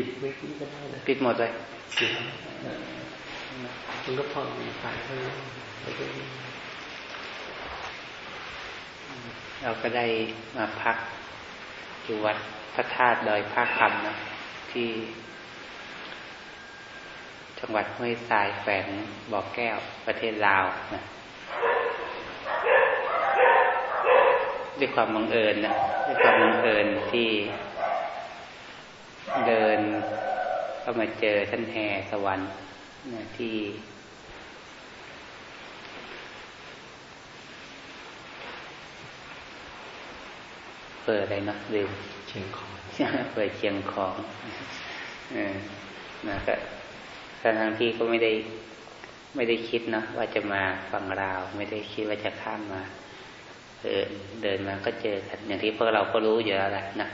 ปิดไม่ปิดก็ได้นะปิดหมดเลยปิดมันก็พอมีสายเท่านั้นเราก็ได้มาพักอยู่วัดพระธาตุดอยภาคคำนะที่จังหวัดห้วยทรายแฝงบ่อแก้วประเทศลาวนะด้วยความบังเอิญนะด้วยความบังเอิญที่เดิน ก็มาเจอท่านแห่สวรรค์นะที่ เปิดอะไรนะลืมเชียงของเปิดเชียงของเออนะก็ทั้งที่ก็ไม่ได้ไม่ได้คิดนะว่าจะมาฟังราว ไม่ได้คิดว่าจะข้ามมาเออเดินมาก็เจอกันอย่างที่พวกเราก็รู้อยู่แล้วแหละนะ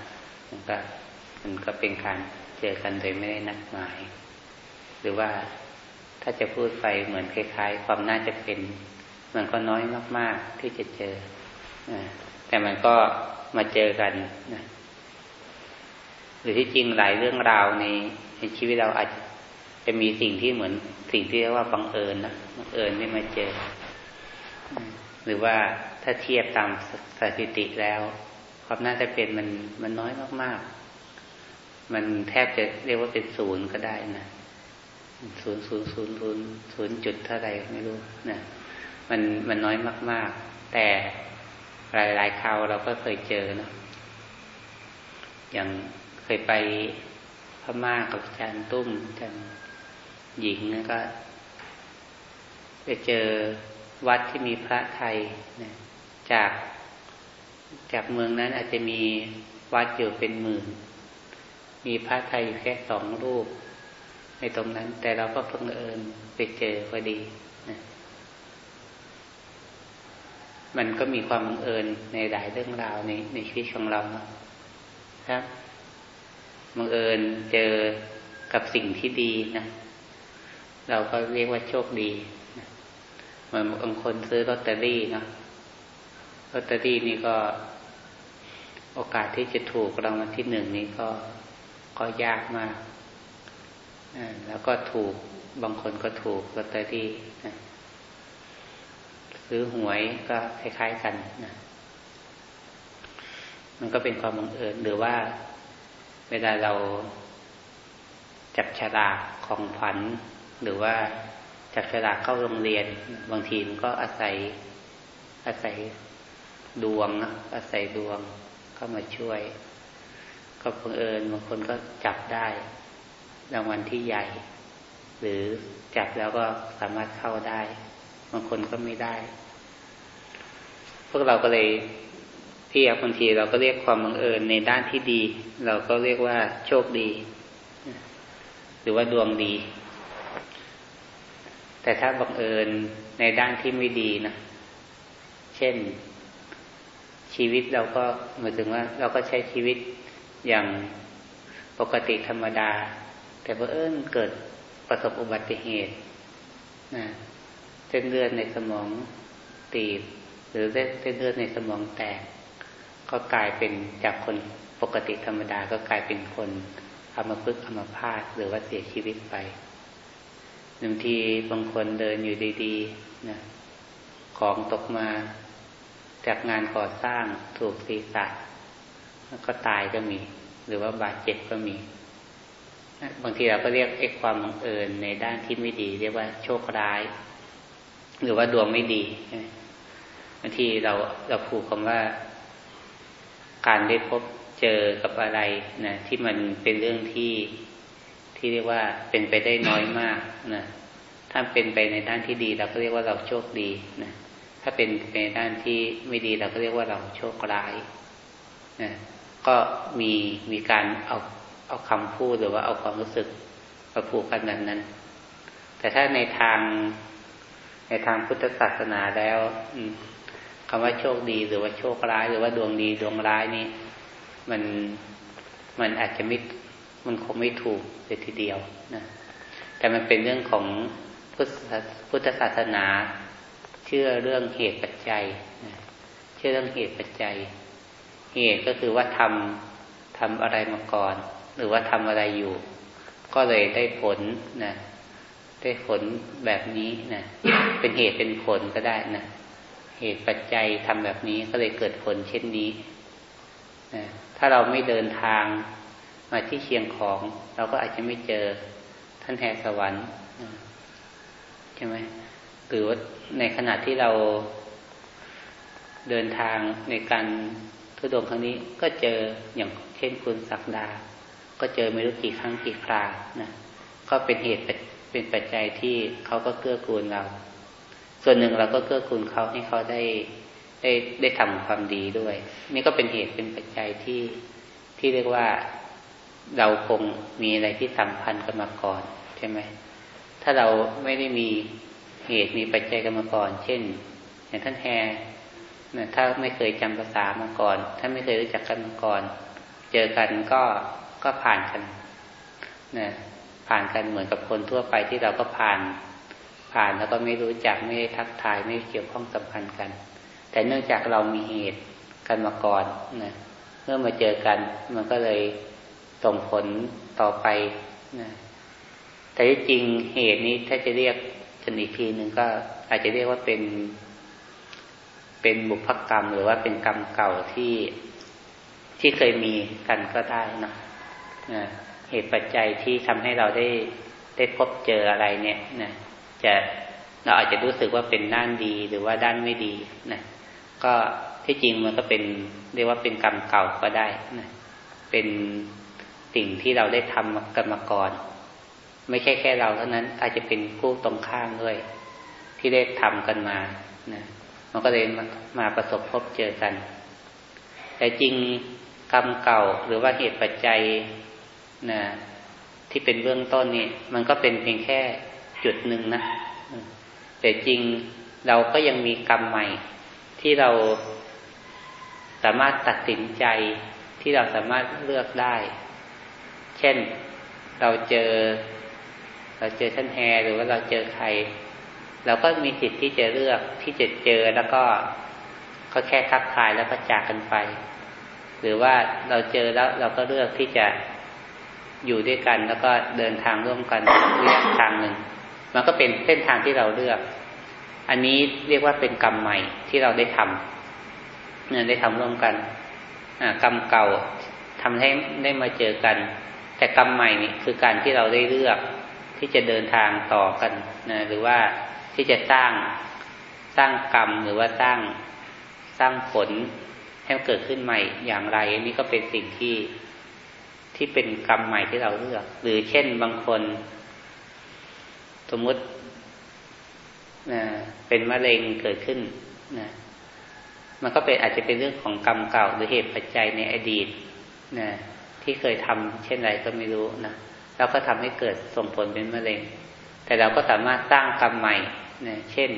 มันก็มันก็เป็นการ เจอกันโดยไม่ได้นัดหมาย หรือว่าถ้าจะพูดไปเหมือนคล้ายๆ ความน่าจะเป็นมันก็น้อยมาก ๆ ที่จะเจอ แต่มันก็มาเจอกันนะหรือที่จริงหลายเรื่องราวในในชีวิตเราอาจจะมีสิ่งที่เหมือนสิ่งที่เรียกว่าบังเอิญนะบังเอิญไม่มาเจอ หรือว่าถ้าเทียบตามสถิติแล้ว ความน่าจะเป็นมันมันน้อยมากๆ มันแทบจะเรียกว่าเป็นศูนย์ก็ได้นะศูนย์ศูนย์ศูนย์ศูนย์ศูนย์จุดเท่าไรไม่รู้นะมันมันน้อยมาก ๆ แต่หลายๆคราวเราก็เคยเจอนะอย่างเคยไปพม่ากับอาจารย์ตุ้มอาจารย์หญิงนะก็ไปเจอวัดที่มีพระไทยนะจากจากเมืองนั้นอาจจะมีวัดอยู่เป็นหมื่น มีพระไทยอยู่แค่สองรูป ในตรงนั้น แต่เราก็เพิ่งเอิญไปเจอพอดีนะมันก็มีความบังเอิญในหลายเรื่องราวในในชีวิตของเราครับบังเอิญเจอกับสิ่งที่ดีนะเราก็เรียกว่าโชคดีเหมือนบางคนซื้อลอตเตอรี่นะลอตเตอรี่นี่ก็โอกาสที่จะถูกรางวัลที่หนึ่งนี้ก็ ก็ยากมากแล้วก็ถูกบางคนก็ถูกลอตเตอรี่ซื้อหวยก็คล้าย ๆกันนะมันก็เป็นความบังเอิญหรือว่าเวลาเราจับฉลากของฝัน หรือว่าจับฉลากเข้าโรงเรียน บางทีมันก็อาศัยอาศัยดวงนะอาศัยดวงเข้ามาช่วย ก็บังเอิญบางคนก็จับได้รางวัลที่ใหญ่ หรือจับแล้วก็สามารถเข้าได้ บางคนก็ไม่ได้ พวกเราก็เลยที่บางทีเราก็เรียกความบังเอิญในด้านที่ดี เราก็เรียกว่าโชคดี หรือว่าดวงดี แต่ถ้าบังเอิญในด้านที่ไม่ดีนะเช่นชีวิตเราก็หมายถึงว่า เราก็ใช้ชีวิต อย่างปกติธรรมดา แต่เอิญเกิดประสบอุบัติเหตุนะเส้นเลือดในสมองตีบ หรือเส้นเลือดในสมองแตก ก็กลายเป็นจากคนปกติธรรมดาก็กลายเป็นคนอมพึกอมพาตหรือว่าเสียชีวิตไปบางทีบางคนเดินอยู่ดีๆนะของตกมาจากงานก่อสร้างถูกศีรษะ ก็ตายก็มี หรือว่าบาดเจ็บก็มี บางทีเราก็เรียกไอ้ความบังเอิญในด้านที่ไม่ดี เรียกว่าโชคร้าย หรือว่าดวงไม่ดีบางทีเราเราผูกคำว่า การได้พบเจอกับอะไรนะที่มันเป็นเรื่องที่ที่เรียกว่าเป็นไปได้น้อยมากนะถ้าเป็นไปในด้านที่ดี เราก็เรียกว่าเราโชคดีนะถ้าเป็นในด้านที่ไม่ดีเราก็เรียกว่าเราโชคร้ายนะ ก็มีมีการเอาเอาคำพูดหรือว่าเอาความรู้สึกมาผูกกันนั้นนั้น แต่ถ้าในทางในทางพุทธศาสนาแล้วอืคำว่าโชคดีหรือว่าโชคร้าย หรือว่าดวงดีดวงร้ายนี่ มันมันอาจจะไม่มันคงไม่ถูกเลยทีเดียวนะแต่มันเป็นเรื่องของพุทธศาสนา เชื่อเรื่องเหตุปัจจัย เชื่อเรื่องเหตุปัจจัย เหตุก็คือว่าทำทำอะไรมาก่อน หรือว่าทำอะไรอยู่ ก็เลยได้ผลนะได้ผลแบบนี้นะเป็นเหตุเป็นผลก็ได้นะเหตุปัจจัยทำแบบนี้ก็เลยเกิดผลเช่นนี้นะถ้าเราไม่เดินทางมาที่เชียงของ เราก็อาจจะไม่เจอท่านแห่สวรรค์ใช่ไหมหรือว่าในขณะที่เราเดินทางในการ ทุดงครั้งนี้ก็เจออย่างเช่นคุณศักดา ก็เจอไม่รู้กี่ครั้งกี่ครานะก็เป็นเหตุเป็นปัจจัยที่เขาก็เกื้อกูลเรา ส่วนหนึ่งเราก็เกื้อกูลเขาให้เขาได้ได้ได้ทำความดีด้วย นี่ก็เป็นเหตุเป็นปัจจัยที่ที่เรียกว่าเราคงมีอะไรที่สัมพันธ์กันมาก่อนใช่ไหมถ้าเราไม่ได้มีเหตุมีปัจจัยกันมาก่อน เช่นอย่างท่านแฮ นะถ้าไม่เคยจำภาษามาก่อน ถ้าไม่เคยรู้จักกันมาก่อน เจอกันก็ก็ผ่านกันนะผ่านกันเหมือนกับคนทั่วไปที่เราก็ผ่าน ผ่านแล้วก็ไม่รู้จักไม่ได้ทักทายไม่เกี่ยวข้องสัมพันธ์กัน แต่เนื่องจากเรามีเหตุกันมาก่อนนะเมื่อมาเจอกันมันก็เลยส่งผลต่อไปนะแต่ที่จริงเหตุนี้ถ้าจะเรียกกันอีกทีหนึ่งก็อาจจะเรียกว่าเป็น เป็นบุพกรรม หรือว่าเป็นกรรมเก่าที่ที่เคยมีกันก็ได้นะนะเหตุปัจจัยที่ทำให้เราได้ได้พบเจออะไรเนี่ยนะจะเราอาจจะรู้สึกว่าเป็นด้านดีหรือว่าด้านไม่ดีนะก็ที่จริงมันก็เป็นเรียกว่าเป็นกรรมเก่าก็ได้นะเป็นสิ่งที่เราได้ทำกันมาก่อน ไม่ใช่แค่เราเท่านั้นอาจจะเป็นผู้ตรงข้ามด้วย ที่ได้ทำกันมานะ มันก็เลยมามาประสบพบเจอกัน แต่จริงกรรมเก่าหรือว่าเหตุปัจจัยนะที่เป็นเบื้องต้นนี่มันก็เป็นเพียงแค่จุดหนึ่งนะ แต่จริงเราก็ยังมีกรรมใหม่ที่เราสามารถตัดสินใจที่เราสามารถเลือกได้ เช่นเราเจอ เราเจอท่านแฮหรือว่าเราเจอใคร เราก็มีสิทธิ์ที่จะเลือกที่จะเจอแล้วก็ก็แค่ทักทายแล้วก็จากกันไป หรือว่าเราเจอแล้วเราก็เลือกที่จะอยู่ด้วยกัน แล้วก็เดินทางร่วมกันเรียกทางหนึ่ง มันก็เป็นเส้นทางที่เราเลือก อันนี้เรียกว่าเป็นกรรมใหม่ที่เราได้ทำเนี่ยได้ทำร่วมกันกรรมเก่าทำให้ได้มาเจอกัน แต่กรรมใหม่นี่คือการที่เราได้เลือกที่จะเดินทางต่อกันนะหรือว่า ที่จะสร้างสร้างกรรมหรือว่าสร้างสร้างผลให้เกิดขึ้นใหม่อย่างไร อันนี้ก็เป็นสิ่งที่ที่เป็นกรรมใหม่ที่เราเลือก หรือเช่นบางคน สมมตินะเป็นมะเร็งเกิดขึ้นนะมันก็เป็นอาจจะเป็นเรื่องของกรรมเก่า หรือเหตุปัจจัยในอดีตนะที่เคยทำเช่นไรก็ไม่รู้นะแล้วก็ทำให้เกิดส่งผลเป็นมะเร็ง แต่เราก็สามารถสร้างกรรมใหม่ นะเช่น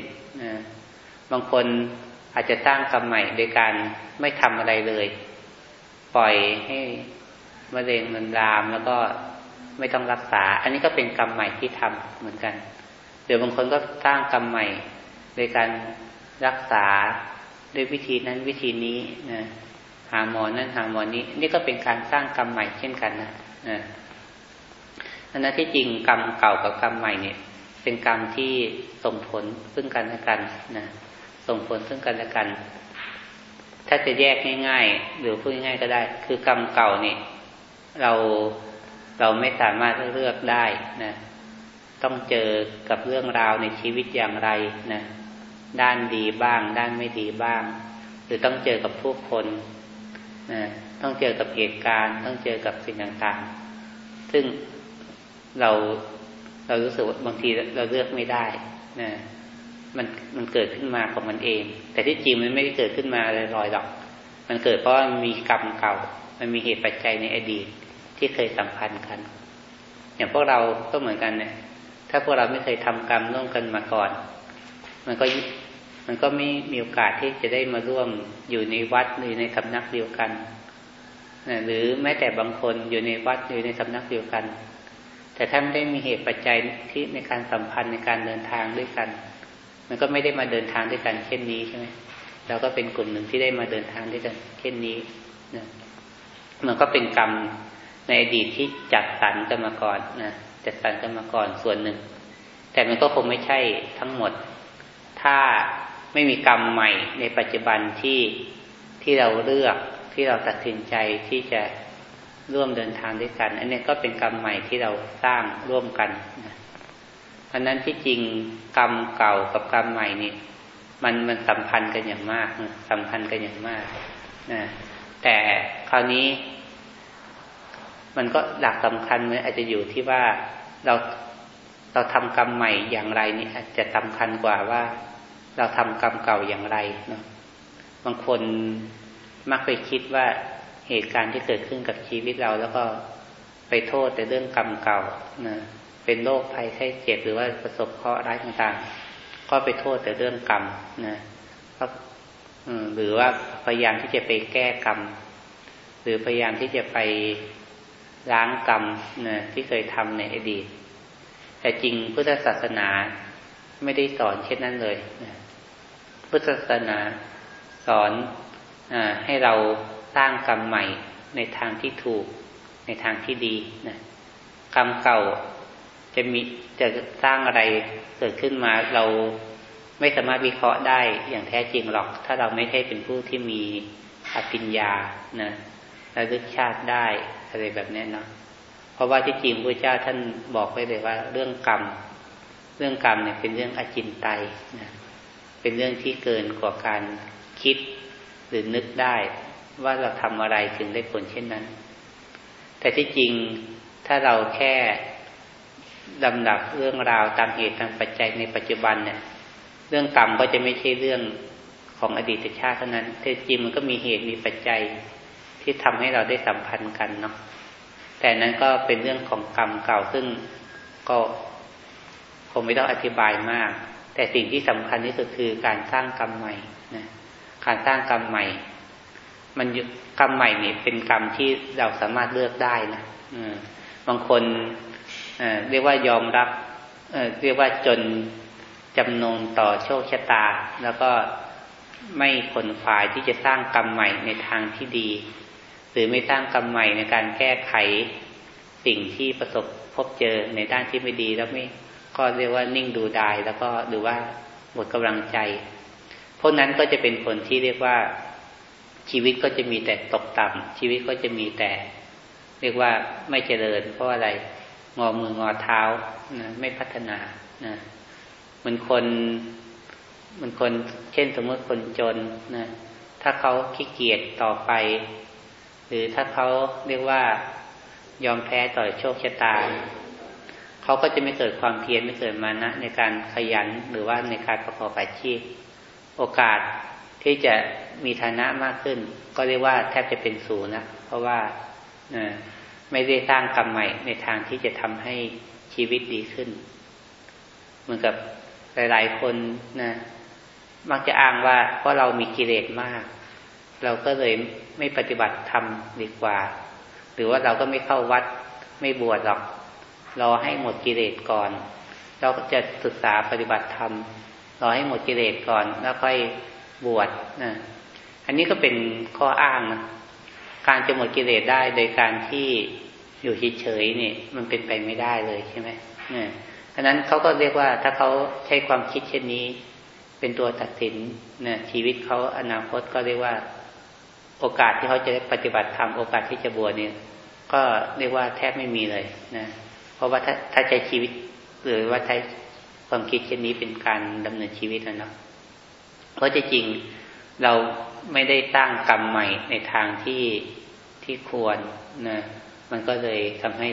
นะบางคนอาจจะสร้างกรรมใหม่โดยการไม่ทำอะไรเลย ปล่อยให้มะเร็งมันลามแล้วก็ไม่ต้องรักษา อันนี้ก็เป็นกรรมใหม่ที่ทำเหมือนกันเดี๋ยวบางคนก็สร้างกรรมใหม่โดยการรักษาด้วยวิธีนั้นวิธีนี้นะหาหมอนั้นหาหมอนี้ นี่ก็เป็นการสร้างกรรมใหม่เช่นกันนะนะอันนั้นที่จริงกรรมเก่ากับกรรมใหม่เนี่ย เป็นกรรมที่ส่งผลซึ่งกันและกันนะส่งผลซึ่งกันและกัน ถ้าจะแยกง่าย ๆ หรือพูดง่ายๆก็ได้ คือกรรมเก่าเนี่ยเราเราไม่สามารถเลือกได้นะต้องเจอกับเรื่องราวในชีวิตอย่างไรนะด้านดีบ้าง ด้านไม่ดีบ้าง หรือต้องเจอกับผู้คนนะต้องเจอกับเหตุการณ์ ต้องเจอกับสิ่งต่างๆ ซึ่งเรา เรารู้สึกว่าบางทีเราเลือกไม่ได้นะมันมันเกิดขึ้นมาของมันเอง แต่ที่จริงมันไม่ได้เกิดขึ้นมาลอยๆหรอก มันเกิดเพราะมันมีกรรมเก่า มันมีเหตุปัจจัยในอดีตที่เคยสัมพันธ์กัน อย่างพวกเราก็เหมือนกันเนี่ย ถ้าพวกเราไม่เคยทำกรรมร่วมกันมาก่อน มันก็มันก็ไม่มีโอกาสที่จะได้มาร่วมอยู่ในวัดหรือในสำนักเดียวกัน หรือแม้แต่บางคนอยู่ในวัดอยู่ในสำนักเดียวกัน แต่ถ้าไม่ได้มีเหตุปัจจัยที่ในการสัมพันธ์ในการเดินทางด้วยกัน มันก็ไม่ได้มาเดินทางด้วยกันเช่นนี้ใช่ไหมเราก็เป็นกลุ่มหนึ่งที่ได้มาเดินทางด้วยกันเช่นนี้นะมันก็เป็นกรรมในอดีตที่จัดสรรกันมาก่อนนะจัดสรรกันมาก่อนส่วนหนึ่ง แต่มันก็คงไม่ใช่ทั้งหมด ถ้าไม่มีกรรมใหม่ในปัจจุบันที่ที่เราเลือกที่เราตัดสินใจที่จะ ร่วมเดินทางด้วยกัน อันนี้ก็เป็นกรรมใหม่ที่เราสร้างร่วมกันนะอันนั้นที่จริงกรรมเก่ากับกรรมใหม่นี่มันมันสัมพันธ์กันอย่างมากนะสัมพันธ์กันอย่างมากนะแต่คราวนี้ มันก็หลักสำคัญมันอาจจะอยู่ที่ว่าเราเราทำกรรมใหม่อย่างไรนี่อาจจะสำคัญกว่าว่า เราทำกรรมเก่าอย่างไรเนาะบางคนมักไปคิดว่า เหตุการณ์ที่เกิดขึ้นกับชีวิตเราแล้วก็ไปโทษแต่เรื่องกรรมเก่านะเป็นโรคภัยไข้เจ็บหรือว่าประสบเคราะห์ร้ายต่างๆ ก็ไปโทษแต่เรื่องกรรมนะก็หรือว่าพยายามที่จะไปแก้กรรม หรือพยายามที่จะไปล้างกรรมนะที่เคยทำในอดีต แต่จริงพุทธศาสนาไม่ได้สอนเช่นนั้นเลยนะพุทธศาสนาสอนอให้เรา สร้างกรรมใหม่ในทางที่ถูกในทางที่ดีนะกรรมเก่าจะมีจะสร้างอะไรเกิดขึ้นมาเราไม่สามารถวิเคราะห์ได้อย่างแท้จริงหรอก ถ้าเราไม่ใช่เป็นผู้ที่มีอภิญญานะระลึกชาติได้อะไรแบบนี้เนาะเพราะว่าที่จริงพระเจ้าท่านบอกไว้เลยว่า เรื่องกรรม เรื่องกรรมเนี่ยเป็นเรื่องอจินไตยนะเป็นเรื่องที่เกินกว่าการคิดหรือนึกได้ ว่าเราทำอะไรถึงได้ผลเช่นนั้น แต่ที่จริงถ้าเราแค่ลำดับเรื่องราวตามเหตุตามปัจจัยในปัจจุบันเนี่ย เรื่องกรรมก็จะไม่ใช่เรื่องของอดีตชาติเท่านั้นแต่จริงมันก็มีเหตุมีปัจจัยที่ทำให้เราได้สัมพันธ์กันเนาะ แต่นั้นก็เป็นเรื่องของกรรมเก่าซึ่งก็คงไม่ต้องอธิบายมาก แต่สิ่งที่สำคัญที่สุดคือการสร้างกรรมใหม่นะ การสร้างกรรมใหม่ มันกรรมใหม่นี่เป็นกรรมที่เราสามารถเลือกได้นะบางคนเรียกว่ายอมรับเรียกว่าจนจำนงต่อโชคชะตา แล้วก็ไม่ขนฝ่ายที่จะสร้างกรรมใหม่ในทางที่ดี หรือไม่สร้างกรรมใหม่ในการแก้ไขสิ่งที่ประสบพบเจอในด้านที่ไม่ดีแล้วไม่ก็เรียกว่านิ่งดูดายแล้วก็หรือว่าหมดกำลังใจ พวกนั้นก็จะเป็นคนที่เรียกว่า ชีวิตก็จะมีแต่ตกต่ำชีวิตก็จะมีแต่ เรียกว่าไม่เจริญ เพราะอะไรงอมืองอเท้านะไม่พัฒนานะเหมือนคนเหมือนคน เช่นสมมติคนจนนะถ้าเขาขี้เกียจต่อไป หรือถ้าเขาเรียกว่ายอมแพ้ต่อโชคชะตาเขาก็จะไม่เกิดความเพียรไม่เกิดมานะ ในการขยันหรือว่าในการประกอบอาชีพ โอกาสที่จะ มีฐานะมากขึ้น ก็เรียกว่าแทบจะเป็นศูนย์นะเพราะว่าไม่ได้สร้างกรรมใหม่ในทางที่จะทำให้ชีวิตดีขึ้น เหมือนกับหลาย ๆ คนนะมักจะอ้างว่า เพราะเรามีกิเลสมาก เราก็เลยไม่ปฏิบัติธรรมดีกว่า หรือว่าเราก็ไม่เข้าวัดไม่บวชหรอกรอให้หมดกิเลสก่อน เราก็จะศึกษาปฏิบัติธรรมรอให้หมดกิเลสก่อน แล้วค่อยบวชนะ อันนี้ก็เป็นข้ออ้างนะการจะหมดกิเลสได้โดยการที่อยู่เฉยๆนี่มันเป็นไปไม่ได้เลยใช่ไหมเนี่ยราะนั้นเขาก็เรียกว่าถ้าเขาใช้ความคิดเช่นนี้ เป็นตัวตัดสินเนี่ยชีวิตเขาอนาคตก็เรียกว่าโอกาสที่เขาจะได้ปฏิบัติธรรมโอกาสที่จะบวชเนี่ยก็เรียกว่าแทบไม่มีเลยนะเพราะว่าถ้าถ้าใช้ชีวิตหรือว่าใช้ความคิดเช่นนี้เป็นการดำเนินชีวิตนะเนาะเพราะจริงเรา ไม่ได้ตั้งกรรมใหม่ในทางที่ที่ควรนะมันก็เลยทำให้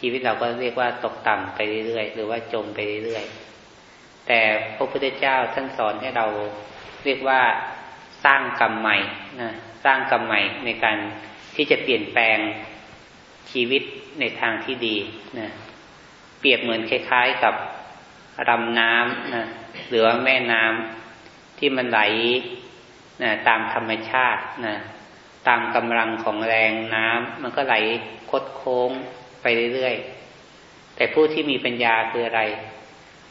ชีวิตเราก็เรียกว่าตกต่ำไปเรื่อยๆหรือว่าจมไปเรื่อยๆแต่พระพุทธเจ้าท่านสอนให้เราเรียกว่าสร้างกรรมใหม่นะสร้างกรรมใหม่ในการที่จะเปลี่ยนแปลงชีวิตในทางที่ดีนะเปรียบเหมือนคล้ายๆกับรำน้ำนะหรือว่าแม่น้ำที่มันไหล นะตามธรรมชาตินะตามกำลังของแรงน้ำมันก็ไหลคดโค้งไปเรื่อยๆ แต่ผู้ที่มีปัญญาคืออะไร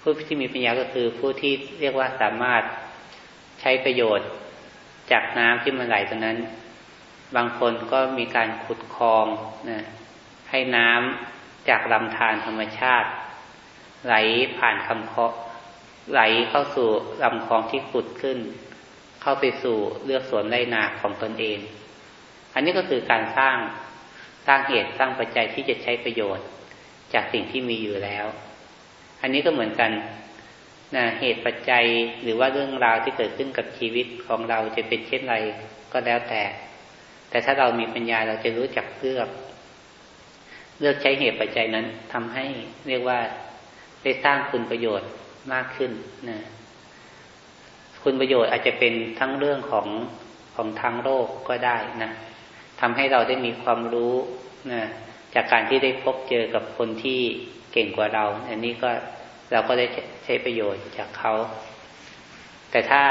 ผู้ที่มีปัญญาก็คือผู้ที่เรียกว่าสามารถใช้ประโยชน์จากน้ำที่มันไหลตรงนั้น บางคนก็มีการขุดคลองนะให้น้ำจากลำธารธรรมชาติ ไหลผ่านคำเคาะไหลเข้าสู่ลำคลองที่ขุดขึ้น เข้าไปสู่เลือกสวนไรนาของตนเอง อันนี้ก็คือการสร้างสร้างเหตุสร้างปัจจัยที่จะใช้ประโยชน์ จากสิ่งที่มีอยู่แล้ว อันนี้ก็เหมือนกันนะเหตุปัจจัยหรือว่าเรื่องราวที่เกิดขึ้นกับชีวิตของเราจะเป็นเช่นไรก็แล้วแต่ แต่ถ้าเรามีปัญญาเราจะรู้จักเลือกเลือกใช้เหตุปัจจัยนั้นทำให้เรียกว่าได้สร้างคุณประโยชน์มากขึ้นนะ คุณประโยชน์อาจจะเป็นทั้งเรื่องของของทางโลกก็ได้นะทำให้เราได้มีความรู้นะจากการที่ได้พบเจอกับคนที่เก่งกว่าเรา อันนี้ก็เราก็ได้ใช้ประโยชน์จากเขา แต่ถ้า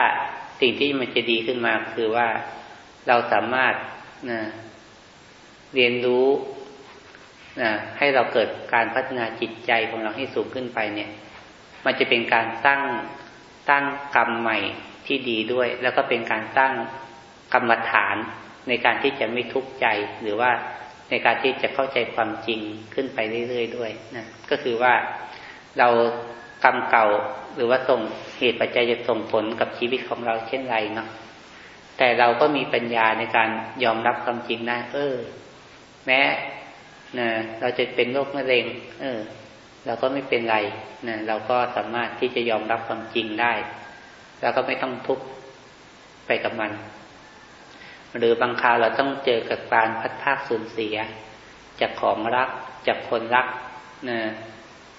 สิ่งที่มันจะดีขึ้นมาคือว่าเราสามารถนะเรียนรู้นะให้เราเกิดการพัฒนาจิตใจของเราให้สูงขึ้นไปเนี่ย มันจะเป็นการสร้าง ตั้งกรรมใหม่ที่ดีด้วย แล้วก็เป็นการสร้างกรรมฐานในการที่จะไม่ทุกข์ใจหรือว่าในการที่จะเข้าใจความจริงขึ้นไปเรื่อยๆด้วยนะก็คือว่าเรากรรมเก่าหรือว่าส่งเหตุปัจจัยจะส่งผลกับชีวิตของเราเช่นไรเนาะแต่เราก็มีปัญญาในการยอมรับความจริงได้เออ แม้นะเราจะเป็นโรคมะเร็ง เออ เราก็ไม่เป็นไรนะเราก็สามารถที่จะยอมรับความจริงได้ แล้วก็ไม่ต้องทุกข์ไปกับมัน หรือบางคราวเราต้องเจอกับการพัดภาคสูญเสีย จากของรักจากคนรักนะ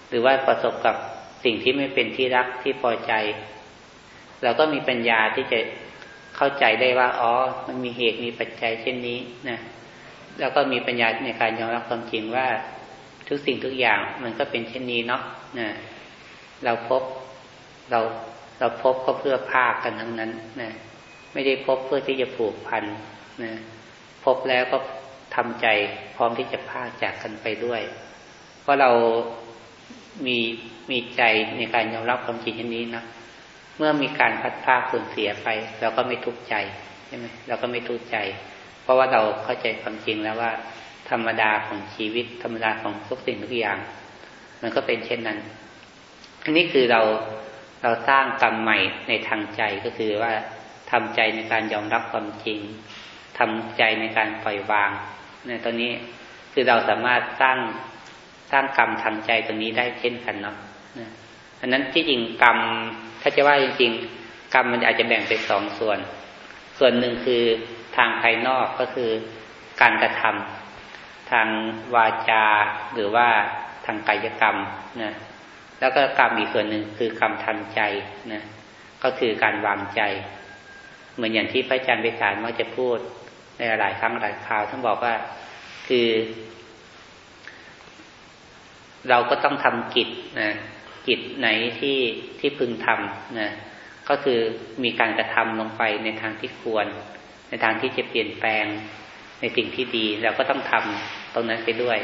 หรือว่าประสบกับสิ่งที่ไม่เป็นที่รักที่พอใจ เราก็มีปัญญาที่จะเข้าใจได้ว่าอ๋อ มันมีเหตุมีปัจจัยเช่นนี้นะแล้วก็มีปัญญาในการยอมรับความจริงว่า ทุกสิ่งทุกอย่างมันก็เป็นเช่นนี้เนาะนะเราพบเราเราพบก็เพื่อภาคกันทั้งนั้นนะไม่ได้พบเพื่อที่จะผูกพันนะพบแล้วก็ทำใจพร้อมที่จะพาจากกันไปด้วย เพราะเรามีมีใจในการยอมรับความจริงเช่นนี้นะเมื่อมีการพัดพาสูญเสียไป เราก็ไม่ทุกข์ใจใช่ไหมเราก็ไม่ทุกข์ใจ เพราะว่าเราเข้าใจความจริงแล้วว่า ธรรมดาของชีวิต ธรรมดาของทุกสิ่งทุกอย่าง มันก็เป็นเช่นนั้น อันนี้คือเราเราสร้างกรรมใหม่ในทางใจก็คือว่าทำใจในการยอมรับความจริงทำใจในการปล่อยวางเนี่ยตอนนี้คือเราสามารถสร้างสร้างกรรมทางใจตรงนี้ได้เช่นกันเนาะอันนั้นที่จริงกรรม ถ้าจะว่าจริงๆ กรรมมันอาจจะแบ่งเป็นสองส่วน ส่วนหนึ่งคือทางภายนอกก็คือการกระทำ ทางวาจาหรือว่าทางกายกรรมนะแล้วก็กรรมอีกส่วนหนึ่งคือกรรมทางใจนะก็คือการวางใจ เหมือนอย่างที่พระอาจารย์ไปสารมักจะพูดในหลายครั้งหลายคราวท่านบอกว่าคือ เราก็ต้องทำกิจนะกิจไหนที่ที่พึงทำนะก็คือมีการกระทำลงไปในทางที่ควร ในทางที่จะเปลี่ยนแปลงในสิ่งที่ดีเราก็ต้องทำ ตรงนั้นไปด้วย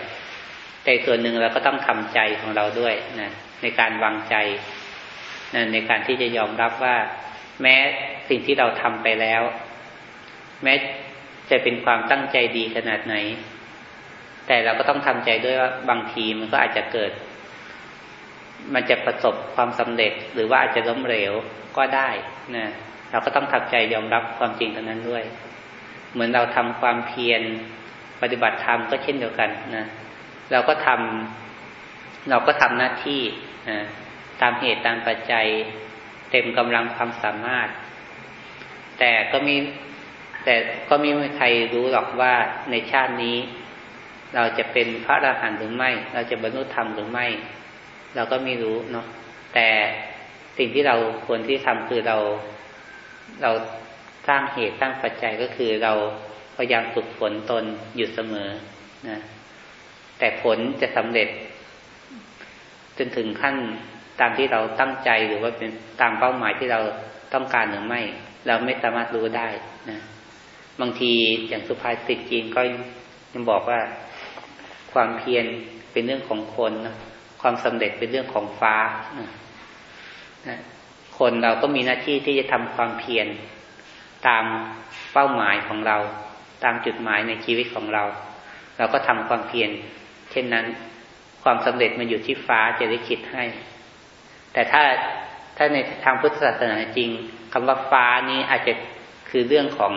แต่ส่วนหนึ่งเราก็ต้องทำใจของเราด้วยนะในการวางใจนะในการที่จะยอมรับว่า แม้สิ่งที่เราทำไปแล้ว แม้จะเป็นความตั้งใจดีขนาดไหน แต่เราก็ต้องทำใจด้วยว่าบางทีมันก็อาจจะเกิด มันจะประสบความสำเร็จหรือว่าอาจจะล้มเหลวก็ได้นะเราก็ต้องทับใจยอมรับความจริงตรงนั้นด้วย เหมือนเราทำความเพียร ปฏิบัติธรรมก็เช่นเดียวกันนะเราก็ทำเราก็ทำหน้าที่นะตามเหตุตามปัจจัย เต็มกำลังความสามารถ แต่ก็มีแต่ก็ไม่มีใครรู้หรอกว่าในชาตินี้ เราจะเป็นพระอรหันต์หรือไม่ เราจะบรรลุธรรมหรือไม่ เราก็ไม่รู้เนาะแต่สิ่งที่เราควรที่ทำคือเราเราสร้างเหตุสร้างปัจจัยก็คือเรา พยายามฝึกฝนตนอยู่เสมอนะแต่ผลจะสำเร็จ จนถึงขั้นตามที่เราตั้งใจหรือว่าเป็นตามเป้าหมายที่เราต้องการหรือไม่ เราไม่สามารถรู้ได้นะบางทีอย่างสุภาษิตจีนก็ยังบอกว่าความเพียรเป็นเรื่องของคนนะความสำเร็จเป็นเรื่องของฟ้าคนเราก็มีหน้าที่ที่จะทำความเพียรตามเป้าหมายของเรา ตามจุดหมายในชีวิตของเรา เราก็ทำความเพียรเช่นนั้น ความสำเร็จมันอยู่ที่ฟ้าจะได้คิดให้ แต่ถ้าถ้าในทางพุทธศาสนาจริงคำว่าฟ้านี้อาจจะคือเรื่องของ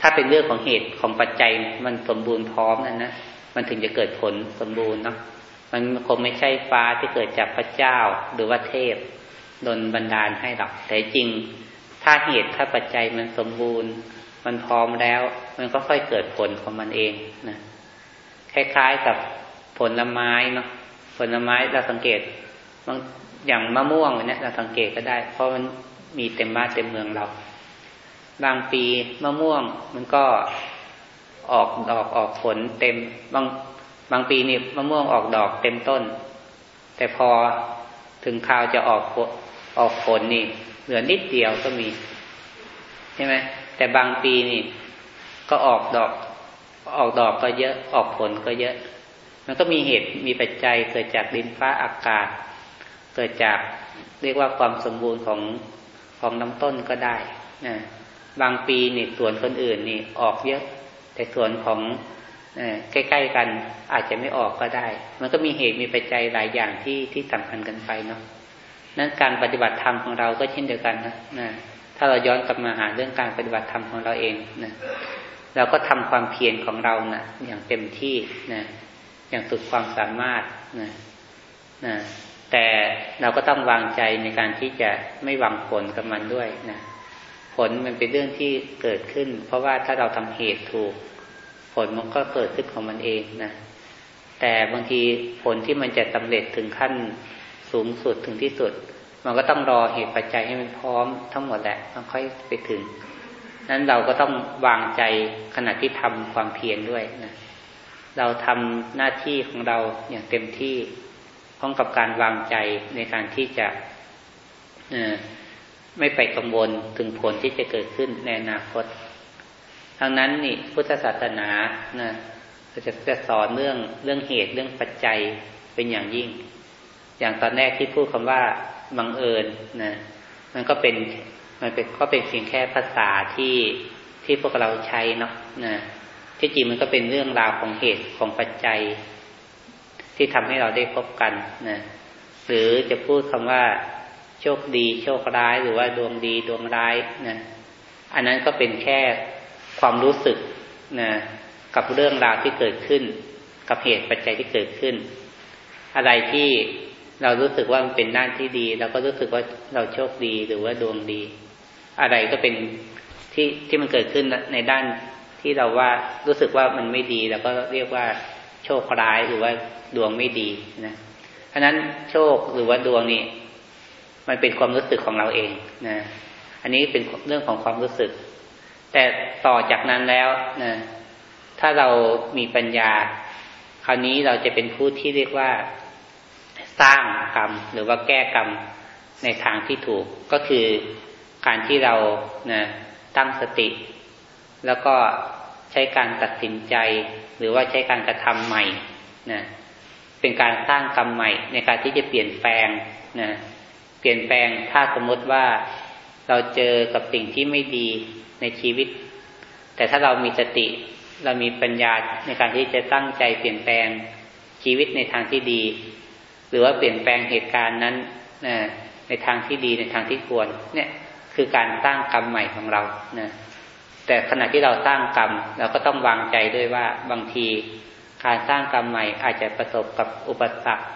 ถ้าเป็นเรื่องของเหตุของปัจจัยมันสมบูรณ์พร้อมนั่นนะมันถึงจะเกิดผลสมบูรณ์เนาะมันคงไม่ใช่ฟ้าที่เกิดจากพระเจ้าหรือว่าเทพดนบันดาลให้หรอกแต่จริง ถ้าเหตุถ้าปัจจัยมันสมบูรณ์ มันพร้อมแล้ว มันก็ค่อยเกิดผลของมันเองนะคล้ายๆกับผลไม้เนาะผลไม้เราสังเกตบางอย่างมะม่วงเนี่ยเราสังเกตก็ได้ เพราะมันมีเต็มบ้านเต็มเมืองเรา บางปีมะม่วงมันก็ออกดอกออกผลเต็ม บางบางปีนี่มะม่วงออกดอกเต็มต้น แต่พอถึงคราวจะออกออกผลนี่เหลือนิดเดียวก็มี ใช่ไหมแต่บางปีนี่ ก็ออกดอก ออกดอกก็เยอะออกผลก็เยอะ มันก็มีเหตุมีปัจจัยเกิดจากดินฟ้าอากาศ เกิดจากเรียกว่าความสมบูรณ์ของของน้ำต้นก็ได้นะบางปีนี่สวนคนอื่นนี่ออกเยอะ แต่สวนของใกล้ๆกันอาจจะไม่ออกก็ได้ มันก็มีเหตุมีปัจจัยหลายอย่างที่ที่สำคัญกันไปเนาะนั้นการปฏิบัติธรรมของเราก็เช่นเดียวกันนะนะ ถ้าเราย้อนกลับมาหาเรื่องการปฏิบัติธรรมของเราเองนะเราก็ทำความเพียรของเรานะอย่างเต็มที่นะอย่างสุดความสามารถนะนะแต่เราก็ต้องวางใจในการที่จะไม่หวังผลกับมันด้วยนะผลมันเป็นเรื่องที่เกิดขึ้น เพราะว่าถ้าเราทำเหตุถูก ผลมันก็เกิดขึ้นของมันเองนะแต่บางทีผลที่มันจะสำเร็จถึงขั้นสูงสุดถึงที่สุด มันก็ต้องรอเหตุปัจจัยให้มันพร้อมทั้งหมดแหละมันค่อยไปถึง นั้นเราก็ต้องวางใจขณะที่ทำความเพียรด้วยนะเราทำหน้าที่ของเราอย่างเต็มที่พร้อมกับการวางใจในการที่จะไม่ไปกังวลถึงผลที่จะเกิดขึ้นในอนาคตทางนั้นนี่พุทธศาสนานะจะจะสอนเรื่องเรื่องเหตุเรื่องปัจจัยเป็นอย่างยิ่ง อย่างตอนแรกที่พูดคำว่า บังเอิญนะมันก็เป็นมันเป็นก็เป็นเพียงแค่ภาษาที่ที่พวกเราใช้เนาะนะที่จริงมันก็เป็นเรื่องราวของเหตุของปัจจัย ที่ทำให้เราได้พบกันนะหรือจะพูดคำว่า โชคดี โชคร้ายหรือว่าดวงดีดวงร้ายนะอันนั้นก็เป็นแค่ความรู้สึกนะกับเรื่องราวที่เกิดขึ้น กับเหตุปัจจัยที่เกิดขึ้น อะไรที่ เรารู้สึกว่ามันเป็นด้านที่ดีเราก็รู้สึกว่าเราโชคดีหรือว่าดวงดี อะไรก็เป็นที่ที่มันเกิดขึ้นในด้านที่เราว่ารู้สึกว่ามันไม่ดีเราก็เรียกว่าโชคร้ายหรือว่าดวงไม่ดีนะเพราะนั้นโชคหรือว่าดวงนี่มันเป็นความรู้สึกของเราเองนะ อันนี้เป็นเรื่องของความรู้สึก แต่ต่อจากนั้นแล้วนะถ้าเรามีปัญญา คราวนี้เราจะเป็นผู้ที่เรียกว่า สร้างกรรมหรือว่าแก้กรรมในทางที่ถูกก็คือการที่เรานะตั้งสติ แล้วก็ใช้การตัดสินใจ หรือว่าใช้การกระทำใหม่นะเป็นการสร้างกรรมใหม่ในการที่จะเปลี่ยนแปลงนะเปลี่ยนแปลงถ้าสมมติว่าเราเจอกับสิ่งที่ไม่ดีในชีวิต แต่ถ้าเรามีสติ เรามีปัญญาในการที่จะตั้งใจเปลี่ยนแปลงชีวิตในทางที่ดี หรือว่าเปลี่ยนแปลงเหตุการณ์นั้นในทางที่ดีในทางที่ควร เนี่ยคือการสร้างกรรมใหม่ของเรานะแต่ขณะที่เราสร้างกรรมเราก็ต้องวางใจด้วยว่าบางทีการสร้างกรรมใหม่อาจจะประสบกับอุปสรรค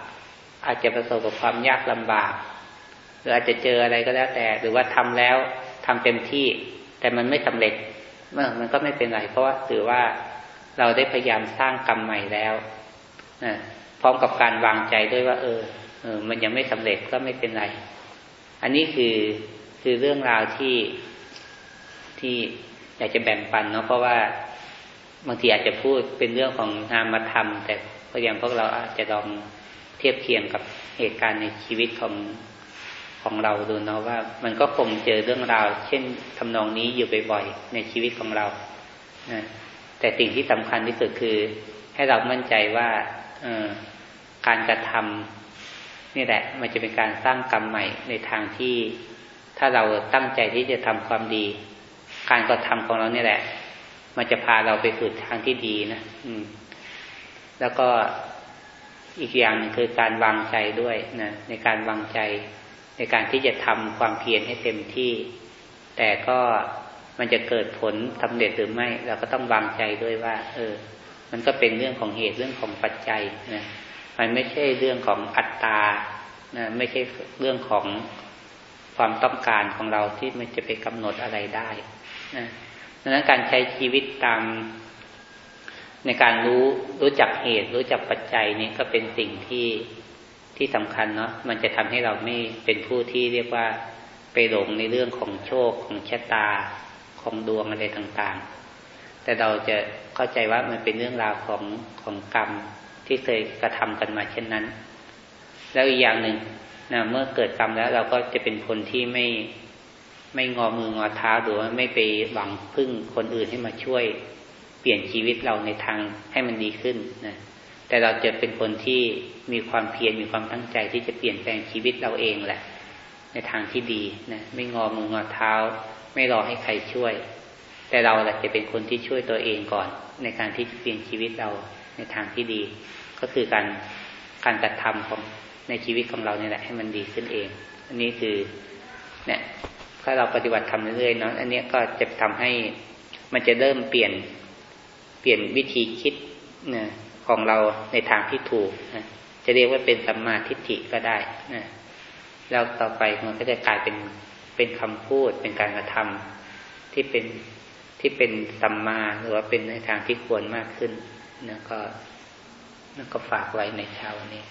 อาจจะประสบกับความยากลำบาก หรืออาจจะเจออะไรก็แล้วแต่ หรือว่าทำแล้วทำเต็มที่ แต่มันไม่สำเร็จเมื่อมันก็ไม่เป็นไรเพราะว่าถือว่าเราได้พยายามสร้างกรรมใหม่แล้วนะ พร้อมกับการวางใจด้วยว่า เออเออ มันยังไม่สำเร็จก็ไม่เป็นไร อันนี้คือคือเรื่องราวที่ที่อยากจะแบ่งปันเนาะเพราะว่าบางทีอาจจะพูดเป็นเรื่องของงานมาทำแต่พยายามพวกเราอาจจะลองเทียบเคียงกับเหตุการณ์ในชีวิตของของเราดูเนาะว่า มันก็คงเจอเรื่องราว เช่นทำนองนี้อยู่บ่อยๆในชีวิตของเรานะแต่สิ่งที่สำคัญที่สุดคือ ให้เรามั่นใจว่า เออ การกระทำนี่แหละ มันจะเป็นการสร้างกรรมใหม่ในทางที่ถ้าเราตั้งใจที่จะทำความดี การกระทำของเราเนี่ยแหละ มันจะพาเราไปสู่ทางที่ดีนะอืม แล้วก็อีกอย่างนึงคือการวางใจด้วยนะในการวางใจ ในการที่จะทำความเพียรให้เต็มที่ แต่ก็มันจะเกิดผลสาเร็จหรือไม่ เราก็ต้องวางใจด้วยว่า เออ มันก็เป็นเรื่องของเหตุเรื่องของปัจจัยนะ มันไม่ใช่เรื่องของอัตตานะไม่ใช่เรื่องของความต้องการของเราที่มันจะไปกำหนดอะไรได้นะดังนั้นการใช้ชีวิตตามในการรู้รู้จักเหตุ รู้จักปัจจัยนี่ก็เป็นสิ่งที่ที่สำคัญเนาะมันจะทำให้เราไม่เป็นผู้ที่เรียกว่าไปหลงในเรื่องของโชคของชะตาของดวงอะไรต่างๆ แต่เราจะเข้าใจว่ามันเป็นเรื่องราวของของกรรม ที่เคยกระทำกันมาเช่นนั้น แล้วอีกอย่างหนึ่งนะเมื่อเกิดกรรมแล้ว เราก็จะเป็นคนที่ไม่ไม่งอมืองอเท้าหรือว่าไม่ไปหวังพึ่งคนอื่นให้มาช่วย เปลี่ยนชีวิตเราในทางให้มันดีขึ้นนะแต่เราจะเป็นคนที่มีความเพียรมีความตั้งใจที่จะเปลี่ยนแปลงชีวิตเราเองแหละ ในทางที่ดีนะไม่งอมืองอเท้า ไม่รอให้ใครช่วย แต่เราจะเป็นคนที่ช่วยตัวเองก่อน ในการที่จะเปลี่ยนชีวิตเรา ในทางที่ดี ก็คือการการกระทำของในชีวิตของเราเนี่ยแหละให้มันดีขึ้นเอง อันนี้คือเนี่ยถ้าเราปฏิบัติทำเรื่อยๆเนาะอันนี้ก็จะทำให้มันจะเริ่มเปลี่ยนเปลี่ยนวิธีคิดนะของเราในทางที่ถูกนะจะเรียกว่าเป็นสัมมาทิฏฐิก็ได้นะแล้วต่อไปมันก็จะกลายเป็นเป็นคำพูดเป็นการกระทำที่เป็นที่เป็นสัมมาหรือว่าเป็นในทางที่ควรมากขึ้น นั่นก็นั่นก็ฝากไว้ในเช้านี้